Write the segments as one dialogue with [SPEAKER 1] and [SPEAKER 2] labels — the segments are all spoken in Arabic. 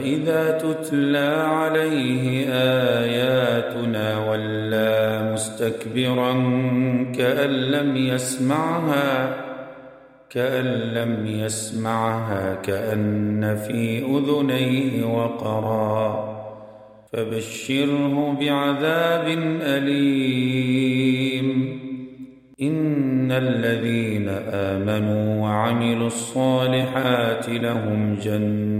[SPEAKER 1] وإذا تتلى عليه آياتنا ولى مستكبرا كأن لم يسمعها كأن لم يسمعها كأن في أذنيه وقرا. فبشره بعذاب أليم. إن الذين آمنوا وعملوا الصالحات لهم جنات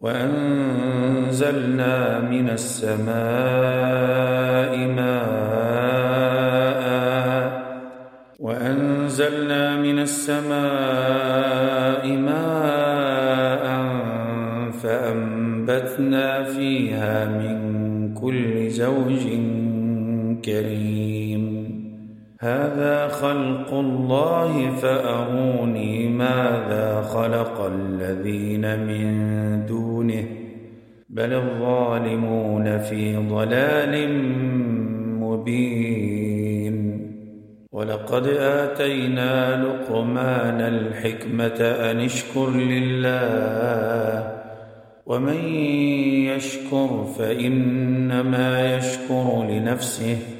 [SPEAKER 1] وأنزلنا من السماء ماء. وأنزلنا من السماء ماء فأنبتنا فيها من كل زوج كريم. هذا خلق الله فأروني ماذا خلق الذين من دونه بل الظالمون في ضلال مبين. ولقد آتينا لقمان الحكمة أن اشكر لله ومن يشكر فإنما يشكر لنفسه.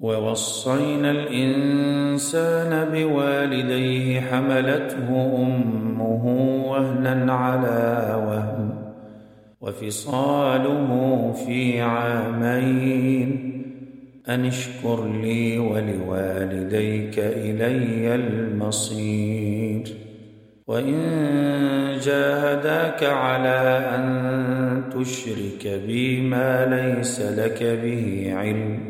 [SPEAKER 1] ووصينا الإنسان بوالديه حملته أمه وهنا على وهن وفصاله في عامين. أن اشكر لي ولوالديك إلي المصير. وإن جاهداك على أن تشرك بي ما ليس لك به علم.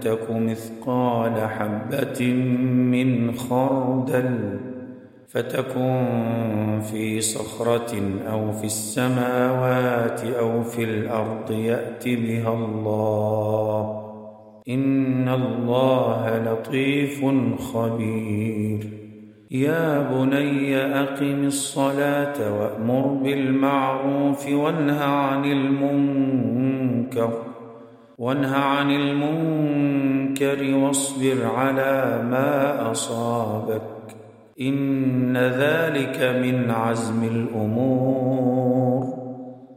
[SPEAKER 1] تك مثقال حبه من خردل فتكن في صخره أو في السماوات أو في الأرض يات بها الله ان الله لطيف خبير. يا بني اقم الصلاه وامر بالمعروف وانه عن المنكر وانه عن المنكر واصبر على ما أصابك إن ذلك من عزم الأمور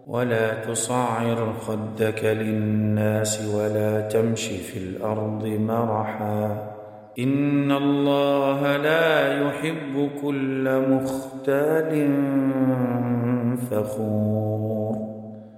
[SPEAKER 1] ولا تصعر خدك للناس ولا تمش في الأرض مرحا إن الله لا يحب كل مختال فخور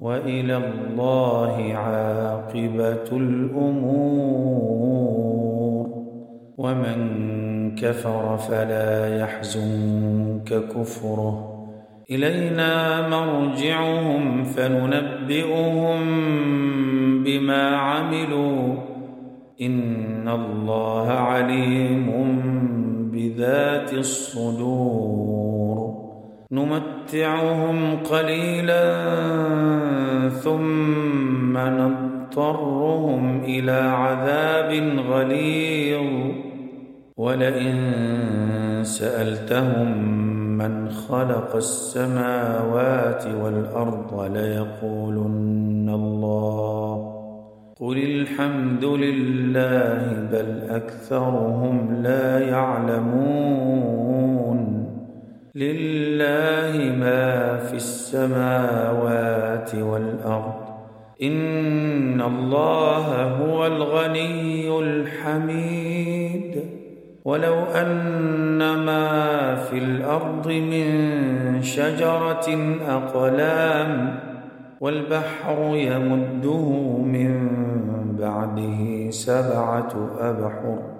[SPEAKER 1] وإلى الله عاقبة الأمور. ومن كفر فلا يحزنك كفره. إلينا مرجعهم فننبئهم بما عملوا. إن الله عليم بذات الصدور. نمتعهم قليلا ثم نضطرهم إلى عذاب غليظ. ولئن سألتهم من خلق السماوات والأرض ليقولن الله. قل الحمد لله بل أكثرهم لا يعلمون. لله السماوات والأرض. إن الله هو الغني الحميد. ولو أن ما في الأرض من شجرة أقلام والبحر يمده من بعده سبعة أبحر.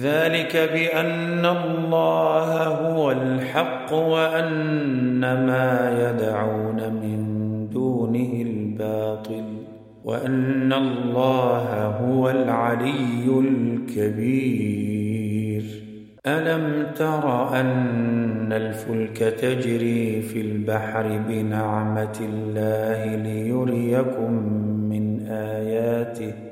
[SPEAKER 1] ذلك بأن الله هو الحق وأن ما يدعون من دونه الباطل وأن الله هو العلي الكبير. ألم تر أن الفلك تجري في البحر بنعمة الله ليريكم من آياته؟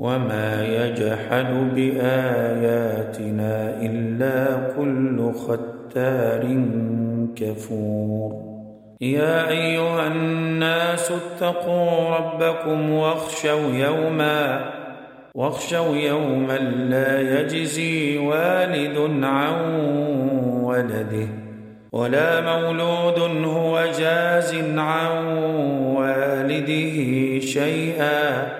[SPEAKER 1] وما يجحد باياتنا الا كل ختار كفور يا ايها الناس اتقوا ربكم واخشوا يوما واخشوا يوما لا يجزي والد عن ولده ولا مولود هو جاز عن والده شيئا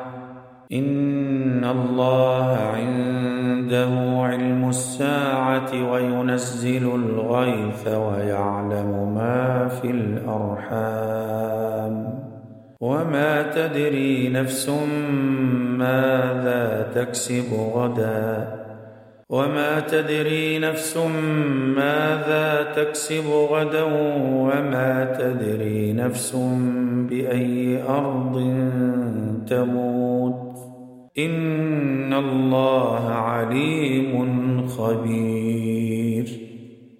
[SPEAKER 1] إن الله عنده علم الساعة وينزل الغيث ويعلم ما في الأرحام. وما تدري نفس ماذا تكسب غدا. وما تدري نفس ماذا تكسب غدا. وما تدري نفس بأي أرض تموت. ان الله عليم خبير